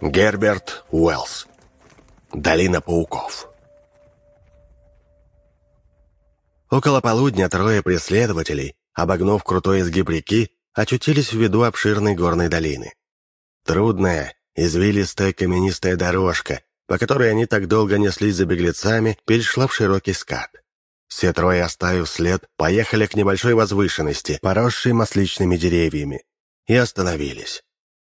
Герберт Уэллс. Долина пауков. Около полудня трое преследователей, обогнув крутой изгиб реки, очутились в виду обширной горной долины. Трудная, извилистая каменистая дорожка, по которой они так долго неслись за беглецами, перешла в широкий скат. Все трое, оставив след, поехали к небольшой возвышенности, поросшей масличными деревьями, и остановились.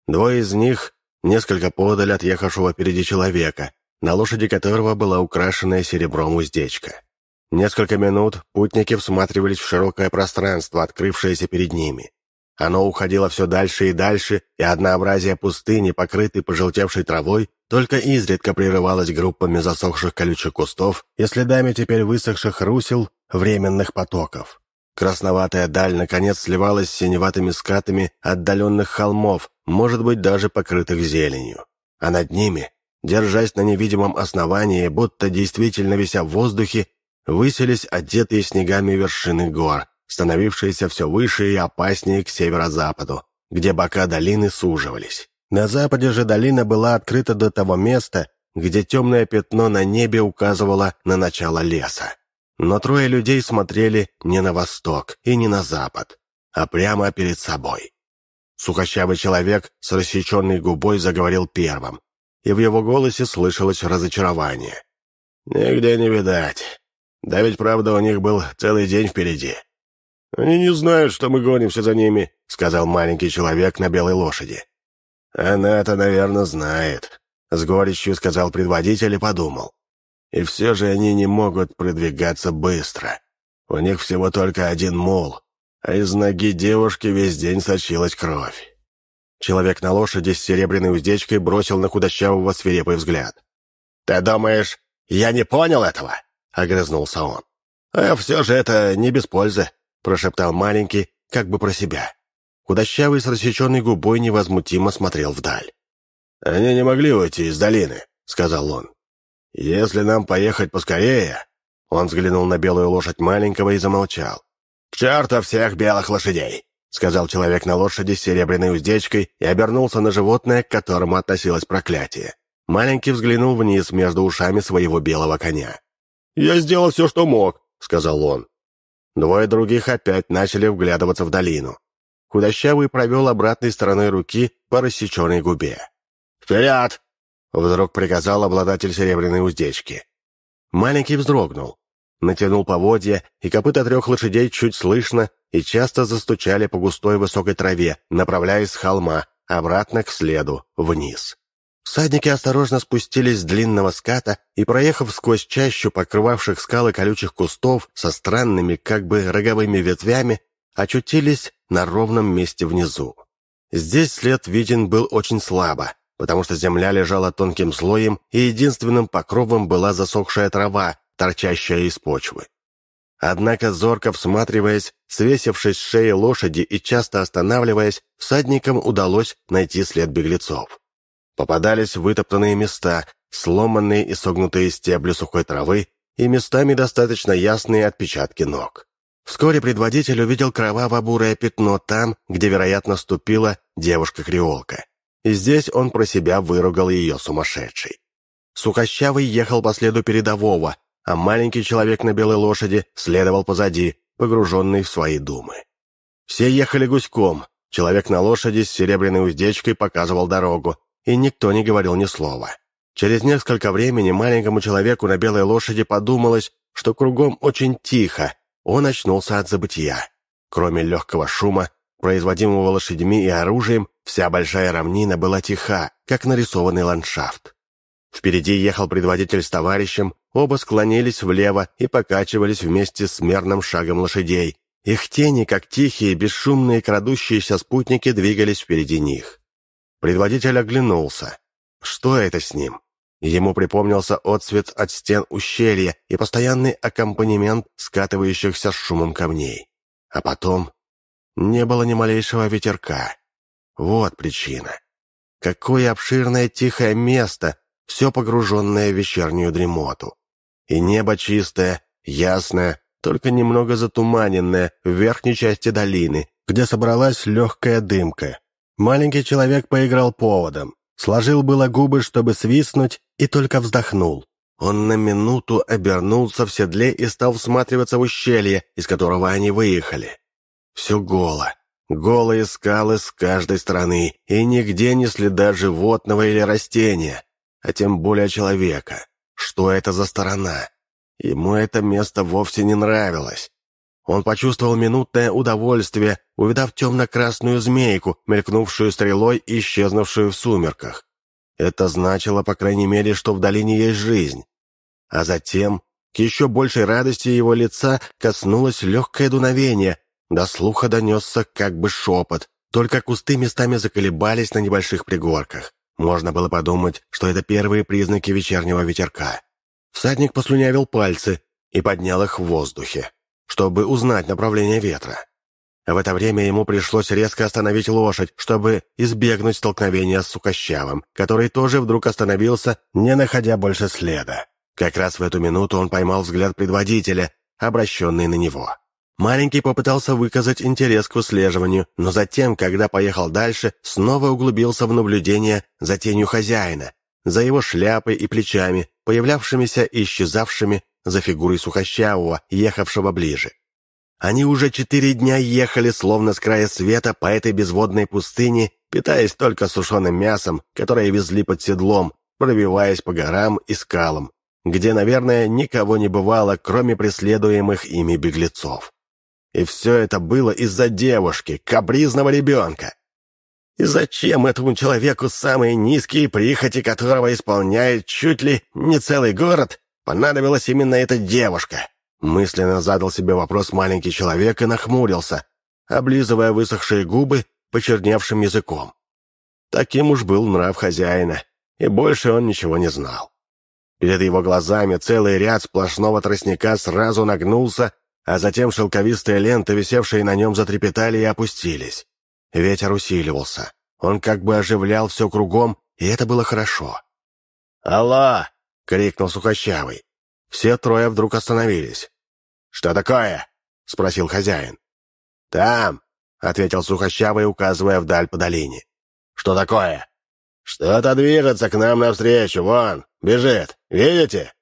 Двое из них несколько подаль от ехавшего впереди человека, на лошади которого была украшенная серебром уздечка. Несколько минут путники всматривались в широкое пространство, открывшееся перед ними. Оно уходило все дальше и дальше, и однообразие пустыни, покрытой пожелтевшей травой, только изредка прерывалось группами засохших колючих кустов и следами теперь высохших русел временных потоков. Красноватая даль, наконец, сливалась с синеватыми скатами отдаленных холмов, может быть, даже покрытых зеленью. А над ними, держась на невидимом основании, будто действительно вися в воздухе, высились одетые снегами вершины гор, становившиеся все выше и опаснее к северо-западу, где бока долины суживались. На западе же долина была открыта до того места, где темное пятно на небе указывало на начало леса. Но трое людей смотрели не на восток и не на запад, а прямо перед собой. Сухощавый человек с рассеченной губой заговорил первым, и в его голосе слышалось разочарование. «Нигде не видать. Да ведь, правда, у них был целый день впереди». «Они не знают, что мы гонимся за ними», — сказал маленький человек на белой лошади. «Она-то, наверное, знает», — с горечью сказал предводитель и подумал. «И все же они не могут продвигаться быстро. У них всего только один мул, а из ноги девушки весь день сочилась кровь». Человек на лошади с серебряной уздечкой бросил на худощавого свирепый взгляд. «Ты думаешь, я не понял этого?» — огрызнулся он. «А все же это не без пользы», — прошептал маленький, как бы про себя. Худощавый с рассеченной губой невозмутимо смотрел вдаль. «Они не могли уйти из долины», — сказал он. «Если нам поехать поскорее...» Он взглянул на белую лошадь маленького и замолчал. «К черту всех белых лошадей!» — сказал человек на лошади с серебряной уздечкой и обернулся на животное, к которому относилось проклятие. Маленький взглянул вниз между ушами своего белого коня. «Я сделал все, что мог», — сказал он. Двое других опять начали вглядываться в долину. Худощавый провел обратной стороной руки по рассеченной губе. «Вперед!» — вдруг приказал обладатель серебряной уздечки. Маленький вздрогнул, натянул поводья, и копыта трех лошадей чуть слышно и часто застучали по густой высокой траве, направляясь с холма обратно к следу, вниз. Всадники осторожно спустились с длинного ската и, проехав сквозь чащу покрывавших скалы колючих кустов со странными, как бы роговыми ветвями, очутились на ровном месте внизу. Здесь след виден был очень слабо, потому что земля лежала тонким слоем, и единственным покровом была засохшая трава, торчащая из почвы. Однако, зорко всматриваясь, свесившись с шеи лошади и часто останавливаясь, всадникам удалось найти след беглецов. Попадались вытоптанные места, сломанные и согнутые стебли сухой травы и местами достаточно ясные отпечатки ног. Вскоре предводитель увидел кроваво-бурое пятно там, где, вероятно, ступила девушка-креолка. И здесь он про себя выругал ее сумасшедшей. Сухощавый ехал по следу передового, а маленький человек на белой лошади следовал позади, погруженный в свои думы. Все ехали гуськом, человек на лошади с серебряной уздечкой показывал дорогу, и никто не говорил ни слова. Через несколько времени маленькому человеку на белой лошади подумалось, что кругом очень тихо, он очнулся от забытия. Кроме легкого шума, производимого лошадьми и оружием, вся большая равнина была тиха, как нарисованный ландшафт. Впереди ехал предводитель с товарищем, оба склонились влево и покачивались вместе с мерным шагом лошадей. Их тени, как тихие, бесшумные крадущиеся спутники, двигались впереди них. Предводитель оглянулся. Что это с ним? Ему припомнился отсвет от стен ущелья и постоянный аккомпанемент скатывающихся с шумом камней. А потом не было ни малейшего ветерка. Вот причина. Какое обширное тихое место, все погруженное в вечернюю дремоту. И небо чистое, ясное, только немного затуманенное в верхней части долины, где собралась легкая дымка. Маленький человек поиграл поводом. Сложил было губы, чтобы свистнуть, и только вздохнул. Он на минуту обернулся в седле и стал всматриваться в ущелье, из которого они выехали. Все голо. Голые скалы с каждой стороны, и нигде ни следа животного или растения, а тем более человека. Что это за сторона? Ему это место вовсе не нравилось. Он почувствовал минутное удовольствие, увидав темно-красную змейку, мелькнувшую стрелой и исчезнувшую в сумерках. Это значило, по крайней мере, что в долине есть жизнь. А затем, к еще большей радости его лица, коснулось легкое дуновение, до слуха донесся как бы шепот, только кусты местами заколебались на небольших пригорках. Можно было подумать, что это первые признаки вечернего ветерка. Всадник послюнявил пальцы и поднял их в воздухе, чтобы узнать направление ветра. В это время ему пришлось резко остановить лошадь, чтобы избегнуть столкновения с Сукощавым, который тоже вдруг остановился, не находя больше следа. Как раз в эту минуту он поймал взгляд предводителя, обращенный на него. Маленький попытался выказать интерес к выслеживанию, но затем, когда поехал дальше, снова углубился в наблюдение за тенью хозяина, за его шляпой и плечами, появлявшимися и исчезавшими за фигурой сухощавого, ехавшего ближе. Они уже четыре дня ехали, словно с края света, по этой безводной пустыне, питаясь только сушеным мясом, которое везли под седлом, пробиваясь по горам и скалам, где, наверное, никого не бывало, кроме преследуемых ими беглецов. И все это было из-за девушки, капризного ребенка. И зачем этому человеку самые низкие прихоти, которого исполняет чуть ли не целый город, понадобилась именно эта девушка? Мысленно задал себе вопрос маленький человек и нахмурился, облизывая высохшие губы почерневшим языком. Таким уж был нрав хозяина, и больше он ничего не знал. Перед его глазами целый ряд сплошного тростника сразу нагнулся а затем шелковистые ленты, висевшие на нем, затрепетали и опустились. Ветер усиливался. Он как бы оживлял все кругом, и это было хорошо. «Алло!» — крикнул Сухощавый. Все трое вдруг остановились. «Что такое?» — спросил хозяин. «Там!» — ответил Сухощавый, указывая вдаль по долине. «Что такое?» «Что-то движется к нам навстречу, вон, бежит, видите?»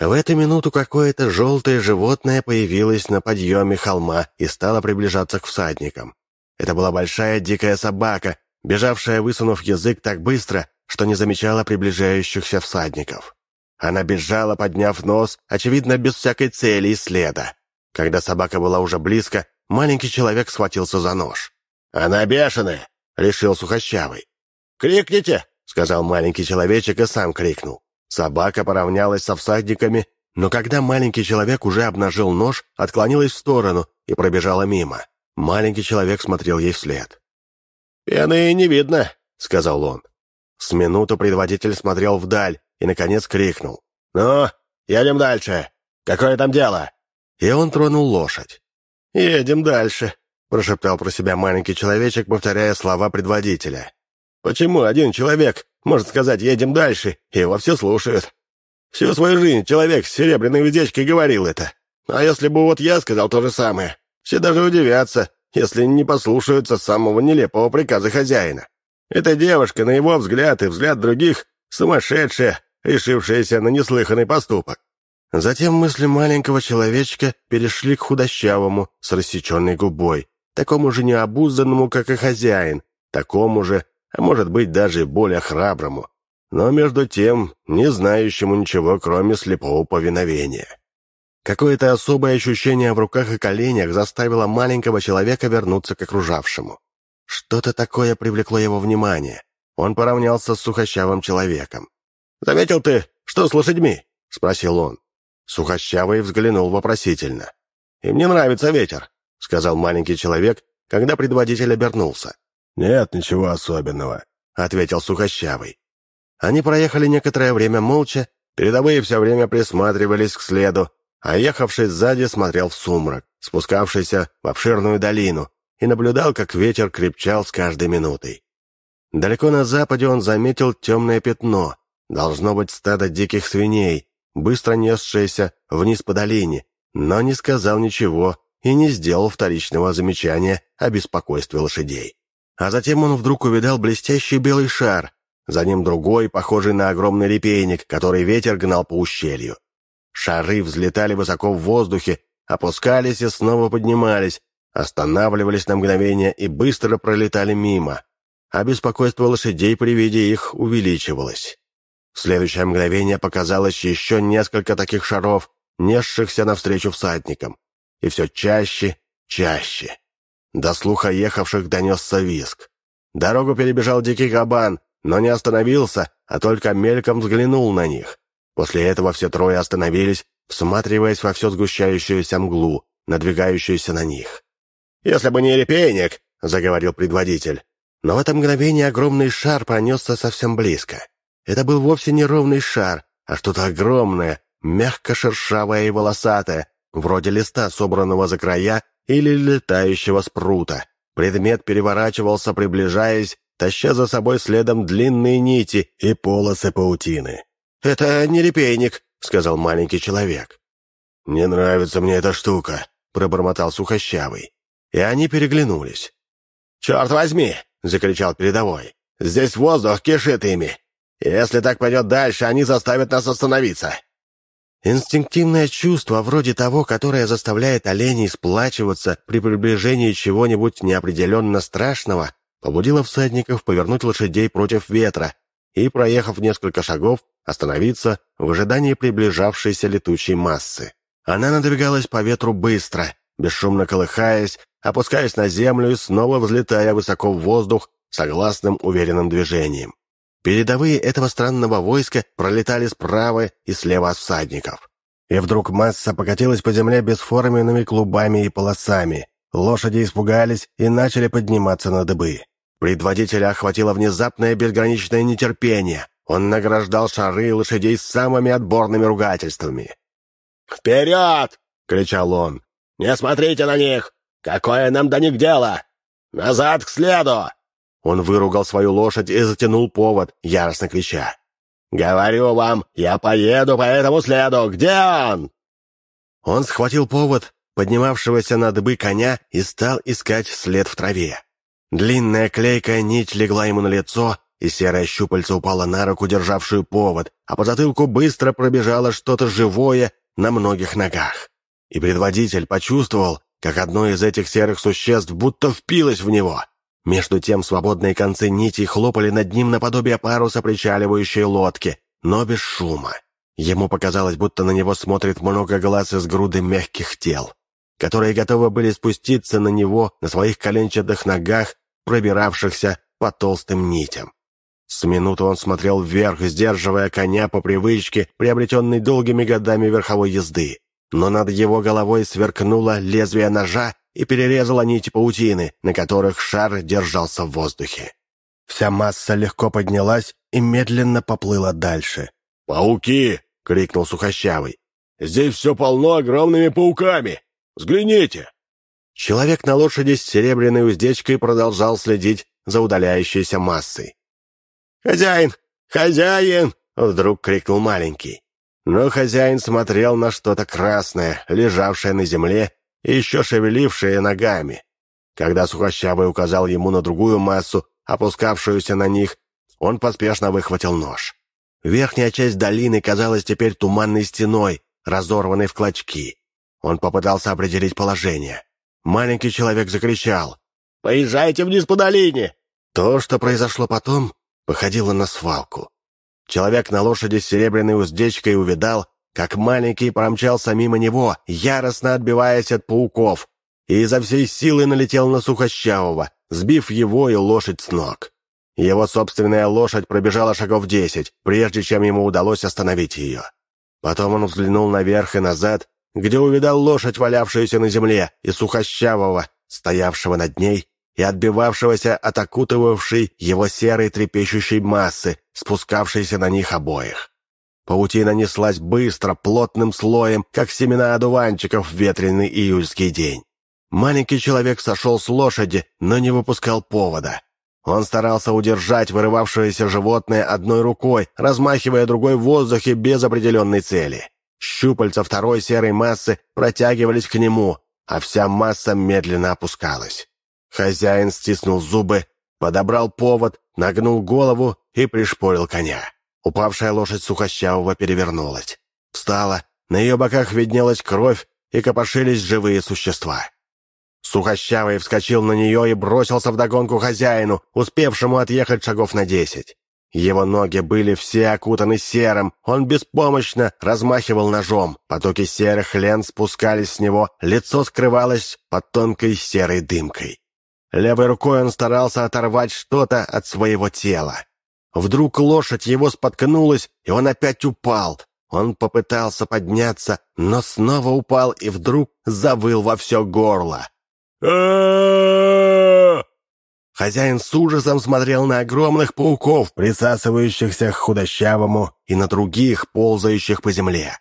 В эту минуту какое-то желтое животное появилось на подъеме холма и стало приближаться к всадникам. Это была большая дикая собака, бежавшая, высунув язык так быстро, что не замечала приближающихся всадников. Она бежала, подняв нос, очевидно, без всякой цели и следа. Когда собака была уже близко, маленький человек схватился за нож. «Она бешеная!» — решил Сухощавый. «Крикните!» — сказал маленький человечек и сам крикнул. Собака поравнялась со всадниками, но когда маленький человек уже обнажил нож, отклонилась в сторону и пробежала мимо. Маленький человек смотрел ей вслед. «Пены не видно», — сказал он. С минуту предводитель смотрел вдаль и, наконец, крикнул. «Ну, едем дальше. Какое там дело?» И он тронул лошадь. «Едем дальше», — прошептал про себя маленький человечек, повторяя слова предводителя. «Почему один человек может сказать «едем дальше», его все слушают. Всю свою жизнь человек с серебряной уздечкой говорил это. А если бы вот я сказал то же самое, все даже удивятся, если не послушаются самого нелепого приказа хозяина. Эта девушка, на его взгляд и взгляд других, сумасшедшая, решившаяся на неслыханный поступок. Затем мысли маленького человечка перешли к худощавому, с рассеченной губой, такому же необузданному, как и хозяин, такому же, а может быть даже более храброму, но между тем не знающему ничего, кроме слепого повиновения. Какое-то особое ощущение в руках и коленях заставило маленького человека вернуться к окружавшему. Что-то такое привлекло его внимание. Он поравнялся с сухощавым человеком. «Заметил ты, что с лошадьми?» — спросил он. Сухощавый взглянул вопросительно. «И мне нравится ветер», — сказал маленький человек, когда предводитель обернулся. «Нет ничего особенного», — ответил Сухощавый. Они проехали некоторое время молча, передовые все время присматривались к следу, а ехавший сзади смотрел в сумрак, спускавшийся в обширную долину, и наблюдал, как ветер крепчал с каждой минутой. Далеко на западе он заметил темное пятно, должно быть стадо диких свиней, быстро несшееся вниз по долине, но не сказал ничего и не сделал вторичного замечания о беспокойстве лошадей. А затем он вдруг увидал блестящий белый шар, за ним другой, похожий на огромный репейник, который ветер гнал по ущелью. Шары взлетали высоко в воздухе, опускались и снова поднимались, останавливались на мгновение и быстро пролетали мимо, а беспокойство лошадей при виде их увеличивалось. В следующее мгновение показалось еще несколько таких шаров, несшихся навстречу всадникам, и все чаще, чаще. До слуха ехавших донесся виск. Дорогу перебежал дикий кабан, но не остановился, а только мельком взглянул на них. После этого все трое остановились, всматриваясь во все сгущающуюся мглу, надвигающуюся на них. «Если бы не репейник», — заговорил предводитель. Но в это мгновение огромный шар пронесся совсем близко. Это был вовсе не ровный шар, а что-то огромное, мягко-шершавое и волосатое, вроде листа, собранного за края или летающего спрута. Предмет переворачивался, приближаясь, таща за собой следом длинные нити и полосы паутины. «Это не репейник», — сказал маленький человек. «Не нравится мне эта штука», — пробормотал сухощавый. И они переглянулись. «Черт возьми!» — закричал передовой. «Здесь воздух кишит ими. Если так пойдет дальше, они заставят нас остановиться». Инстинктивное чувство, вроде того, которое заставляет оленей сплачиваться при приближении чего-нибудь неопределенно страшного, побудило всадников повернуть лошадей против ветра и, проехав несколько шагов, остановиться в ожидании приближавшейся летучей массы. Она надвигалась по ветру быстро, бесшумно колыхаясь, опускаясь на землю и снова взлетая высоко в воздух согласным уверенным движением. Передовые этого странного войска пролетали справа и слева от всадников. И вдруг масса покатилась по земле бесформенными клубами и полосами. Лошади испугались и начали подниматься на дыбы. Предводителя охватило внезапное безграничное нетерпение. Он награждал шары и лошадей самыми отборными ругательствами. «Вперед!» — кричал он. «Не смотрите на них! Какое нам до них дело? Назад к следу!» Он выругал свою лошадь и затянул повод, яростно крича. «Говорю вам, я поеду по этому следу! Где он?» Он схватил повод поднимавшегося на дыбы коня и стал искать след в траве. Длинная клейкая нить легла ему на лицо, и серая щупальца упала на руку, державшую повод, а по затылку быстро пробежало что-то живое на многих ногах. И предводитель почувствовал, как одно из этих серых существ будто впилось в него. Между тем свободные концы нитей хлопали над ним наподобие паруса причаливающей лодки, но без шума. Ему показалось, будто на него смотрит много глаз из груды мягких тел, которые готовы были спуститься на него на своих коленчатых ногах, пробиравшихся по толстым нитям. С минуту он смотрел вверх, сдерживая коня по привычке, приобретенной долгими годами верховой езды. Но над его головой сверкнуло лезвие ножа, и перерезала нити паутины, на которых шар держался в воздухе. Вся масса легко поднялась и медленно поплыла дальше. «Пауки!» — крикнул Сухощавый. «Здесь все полно огромными пауками! Взгляните!» Человек на лошади с серебряной уздечкой продолжал следить за удаляющейся массой. «Хозяин! Хозяин!» — вдруг крикнул маленький. Но хозяин смотрел на что-то красное, лежавшее на земле и еще шевелившие ногами. Когда Сухощавый указал ему на другую массу, опускавшуюся на них, он поспешно выхватил нож. Верхняя часть долины казалась теперь туманной стеной, разорванной в клочки. Он попытался определить положение. Маленький человек закричал. «Поезжайте вниз по долине!» То, что произошло потом, походило на свалку. Человек на лошади с серебряной уздечкой увидал, как маленький промчался мимо него, яростно отбиваясь от пауков, и изо всей силы налетел на Сухощавого, сбив его и лошадь с ног. Его собственная лошадь пробежала шагов десять, прежде чем ему удалось остановить ее. Потом он взглянул наверх и назад, где увидал лошадь, валявшуюся на земле, и Сухощавого, стоявшего над ней, и отбивавшегося от окутывавшей его серой трепещущей массы, спускавшейся на них обоих. Паутина неслась быстро, плотным слоем, как семена одуванчиков в ветреный июльский день. Маленький человек сошел с лошади, но не выпускал повода. Он старался удержать вырывавшееся животное одной рукой, размахивая другой в воздухе без определенной цели. Щупальца второй серой массы протягивались к нему, а вся масса медленно опускалась. Хозяин стиснул зубы, подобрал повод, нагнул голову и пришпорил коня. Упавшая лошадь Сухощавого перевернулась. Встала, на ее боках виднелась кровь и копошились живые существа. Сухощавый вскочил на нее и бросился вдогонку хозяину, успевшему отъехать шагов на десять. Его ноги были все окутаны серым, он беспомощно размахивал ножом, потоки серых лент спускались с него, лицо скрывалось под тонкой серой дымкой. Левой рукой он старался оторвать что-то от своего тела. Вдруг лошадь его споткнулась, и он опять упал. Он попытался подняться, но снова упал и вдруг завыл во все горло. Хозяин с ужасом смотрел на огромных пауков, присасывающихся к худощавому, и на других, ползающих по земле.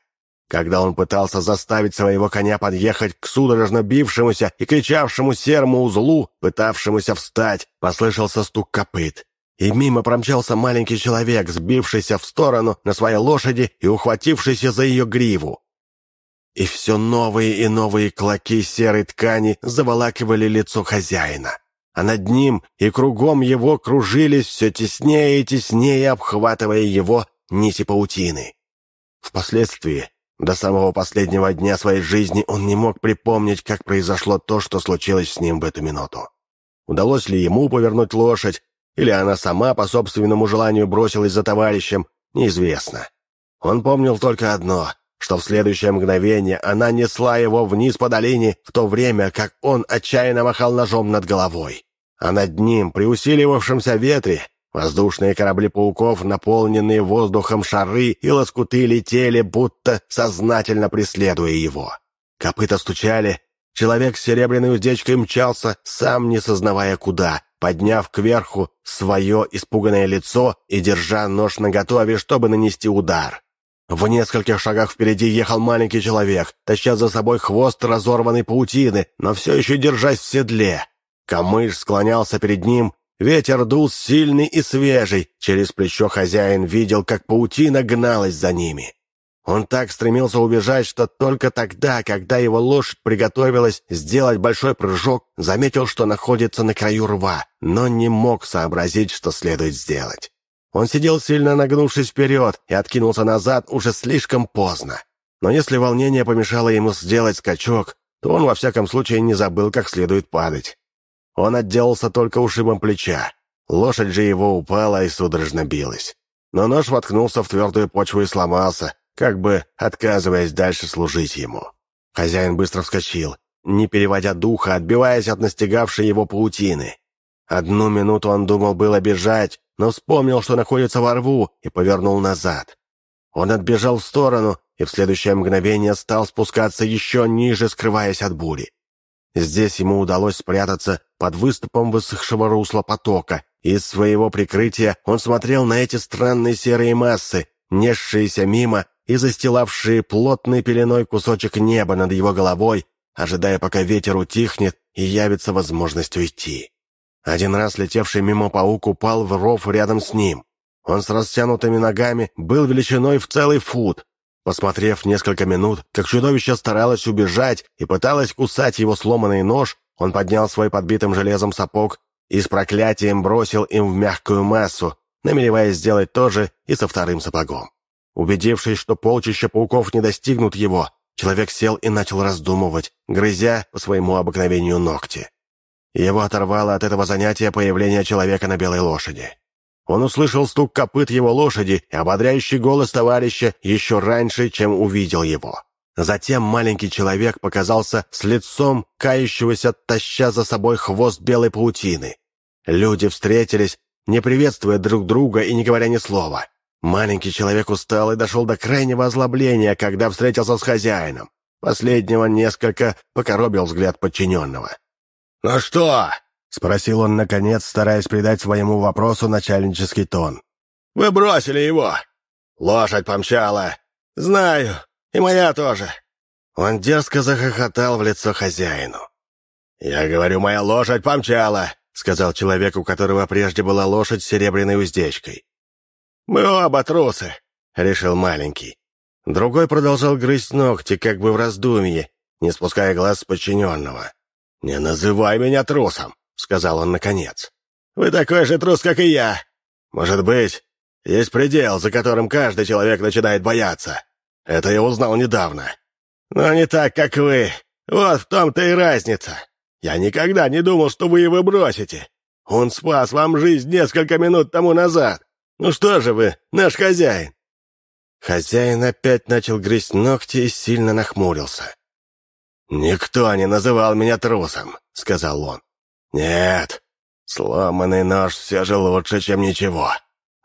Когда он пытался заставить своего коня подъехать к судорожно бившемуся и кричавшему серому узлу, пытавшемуся встать, послышался стук копыт. И мимо промчался маленький человек, сбившийся в сторону на своей лошади и ухватившийся за ее гриву. И все новые и новые клоки серой ткани заволакивали лицо хозяина. А над ним и кругом его кружились все теснее и теснее, обхватывая его нити паутины. Впоследствии, до самого последнего дня своей жизни, он не мог припомнить, как произошло то, что случилось с ним в эту минуту. Удалось ли ему повернуть лошадь, или она сама по собственному желанию бросилась за товарищем, неизвестно. Он помнил только одно что в следующее мгновение она несла его вниз по долине, в то время как он отчаянно махал ножом над головой. А над ним, при усиливавшемся ветре, воздушные корабли пауков, наполненные воздухом шары и лоскуты летели, будто сознательно преследуя его. Копыта стучали, человек с серебряной уздечкой мчался, сам не сознавая куда, подняв кверху свое испуганное лицо и держа нож наготове, чтобы нанести удар. В нескольких шагах впереди ехал маленький человек, таща за собой хвост разорванной паутины, но все еще держась в седле. Камыш склонялся перед ним, ветер дул сильный и свежий, через плечо хозяин видел, как паутина гналась за ними. Он так стремился убежать, что только тогда, когда его лошадь приготовилась сделать большой прыжок, заметил, что находится на краю рва, но не мог сообразить, что следует сделать. Он сидел сильно нагнувшись вперед и откинулся назад уже слишком поздно. Но если волнение помешало ему сделать скачок, то он во всяком случае не забыл, как следует падать. Он отделался только ушибом плеча. Лошадь же его упала и судорожно билась. Но нож воткнулся в твердую почву и сломался, как бы отказываясь дальше служить ему. Хозяин быстро вскочил, не переводя духа, отбиваясь от настигавшей его паутины. Одну минуту он думал было бежать, но вспомнил, что находится во рву, и повернул назад. Он отбежал в сторону и в следующее мгновение стал спускаться еще ниже, скрываясь от бури. Здесь ему удалось спрятаться под выступом высохшего русла потока, из своего прикрытия он смотрел на эти странные серые массы, несшиеся мимо и застилавшие плотной пеленой кусочек неба над его головой, ожидая, пока ветер утихнет и явится возможность уйти. Один раз летевший мимо паук упал в ров рядом с ним. Он с растянутыми ногами был величиной в целый фут. Посмотрев несколько минут, как чудовище старалось убежать и пыталось кусать его сломанный нож, он поднял свой подбитым железом сапог и с проклятием бросил им в мягкую массу, намереваясь сделать то же и со вторым сапогом. Убедившись, что полчища пауков не достигнут его, человек сел и начал раздумывать, грызя по своему обыкновению ногти. Его оторвало от этого занятия появление человека на белой лошади. Он услышал стук копыт его лошади и ободряющий голос товарища еще раньше, чем увидел его. Затем маленький человек показался с лицом кающегося, таща за собой хвост белой паутины. Люди встретились, не приветствуя друг друга и не говоря ни слова. Маленький человек устал и дошел до крайнего озлобления, когда встретился с хозяином. Последнего несколько покоробил взгляд подчиненного. «Ну что?» — спросил он, наконец, стараясь придать своему вопросу начальнический тон. «Вы бросили его!» «Лошадь помчала!» «Знаю, и моя тоже!» Он дерзко захохотал в лицо хозяину. «Я говорю, моя лошадь помчала!» — сказал человек, у которого прежде была лошадь с серебряной уздечкой. «Мы оба трусы!» — решил маленький. Другой продолжал грызть ногти, как бы в раздумье, не спуская глаз с подчиненного. «Не называй меня трусом», — сказал он наконец. «Вы такой же трус, как и я. Может быть, есть предел, за которым каждый человек начинает бояться. Это я узнал недавно. Но не так, как вы. Вот в том-то и разница. Я никогда не думал, что вы его бросите. Он спас вам жизнь несколько минут тому назад. Ну что же вы, наш хозяин?» Хозяин опять начал грызть ногти и сильно нахмурился. «Никто не называл меня трусом», — сказал он. «Нет, сломанный нож все же лучше, чем ничего.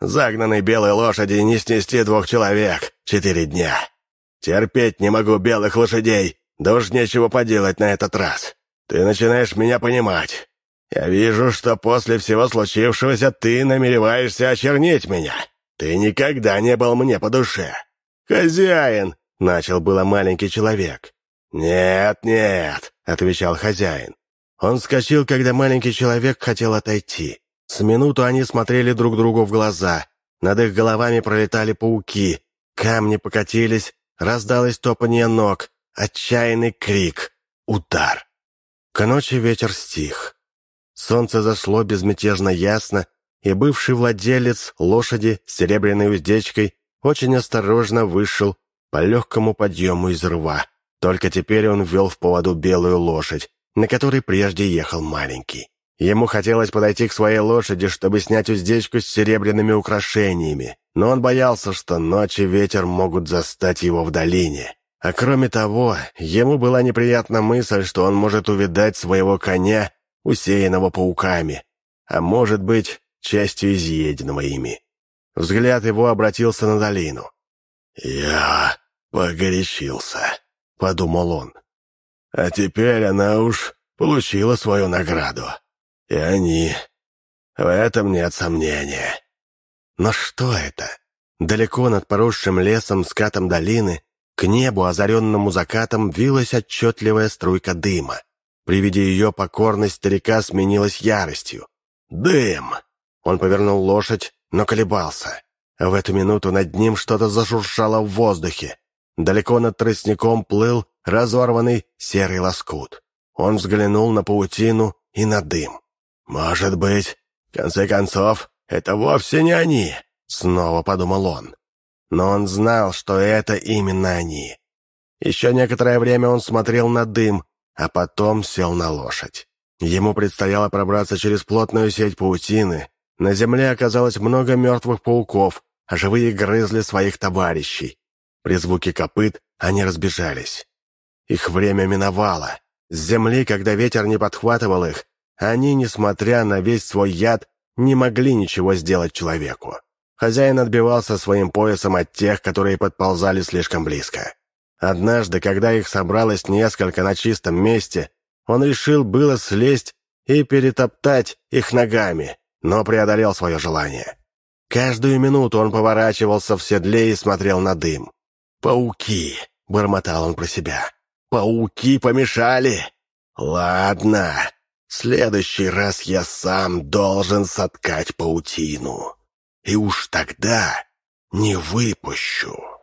Загнанной белой лошади не снести двух человек четыре дня. Терпеть не могу белых лошадей, да уж нечего поделать на этот раз. Ты начинаешь меня понимать. Я вижу, что после всего случившегося ты намереваешься очернить меня. Ты никогда не был мне по душе. Хозяин!» — начал было маленький человек. «Нет, нет», — отвечал хозяин. Он вскочил, когда маленький человек хотел отойти. С минуту они смотрели друг другу в глаза. Над их головами пролетали пауки. Камни покатились, раздалось топанье ног, отчаянный крик, удар. К ночи ветер стих. Солнце зашло безмятежно ясно, и бывший владелец лошади с серебряной уздечкой очень осторожно вышел по легкому подъему из рва. Только теперь он ввел в поводу белую лошадь, на которой прежде ехал маленький. Ему хотелось подойти к своей лошади, чтобы снять уздечку с серебряными украшениями, но он боялся, что ночи ветер могут застать его в долине. А кроме того, ему была неприятна мысль, что он может увидать своего коня, усеянного пауками, а может быть, частью изъеденного ими. Взгляд его обратился на долину. «Я погорячился», — подумал он. «А теперь она уж получила свою награду. И они... В этом нет сомнения». Но что это? Далеко над поросшим лесом скатом долины к небу, озаренному закатом, вилась отчетливая струйка дыма. При виде ее покорность старика сменилась яростью. «Дым!» Он повернул лошадь, но колебался. В эту минуту над ним что-то зашуршало в воздухе. Далеко над тростником плыл разорванный серый лоскут. Он взглянул на паутину и на дым. «Может быть, в конце концов, это вовсе не они», — снова подумал он. Но он знал, что это именно они. Еще некоторое время он смотрел на дым, а потом сел на лошадь. Ему предстояло пробраться через плотную сеть паутины. На земле оказалось много мертвых пауков, а живые грызли своих товарищей. При звуке копыт они разбежались. Их время миновало. С земли, когда ветер не подхватывал их, они, несмотря на весь свой яд, не могли ничего сделать человеку. Хозяин отбивался своим поясом от тех, которые подползали слишком близко. Однажды, когда их собралось несколько на чистом месте, он решил было слезть и перетоптать их ногами, но преодолел свое желание. Каждую минуту он поворачивался в седле и смотрел на дым. «Пауки!» — бормотал он про себя. «Пауки помешали! Ладно, в следующий раз я сам должен соткать паутину» и уж тогда не выпущу.